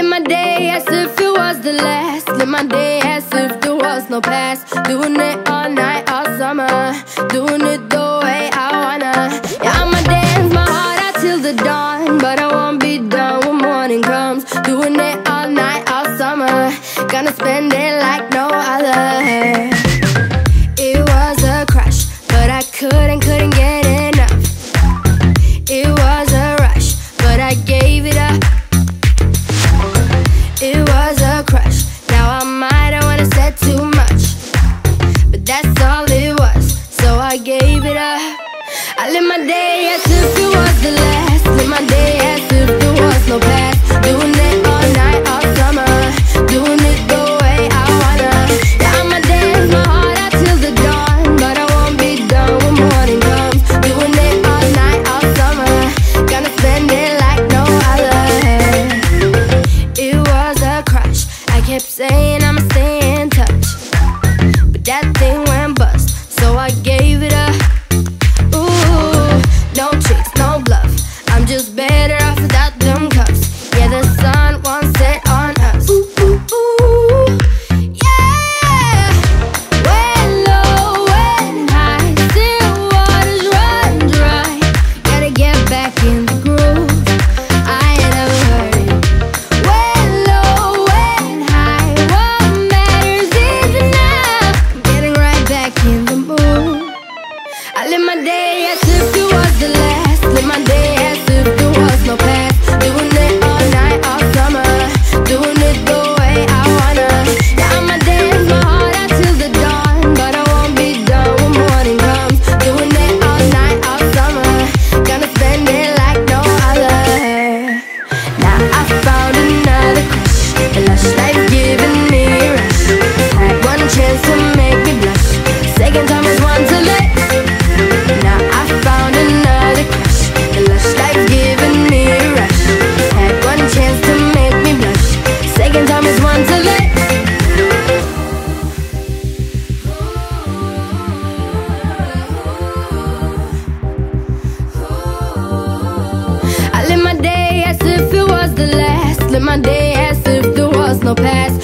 Live my day as if it was the last. Live my day as if there was no past. Doing it all night, all summer. Doing it the way I wanna. Yeah, I'ma dance my heart out till the dawn. But I won't be done when morning comes. Doing it all night, all summer. Gonna spend it like no other. day just better off without them cups. Yeah, the sun won't set on us. Ooh, ooh, ooh. Yeah. When low, when high, still waters run dry. Gotta get back in the groove. I ain't. When low, when high, what matters is. Getting right back in the mood. I live my day. no past.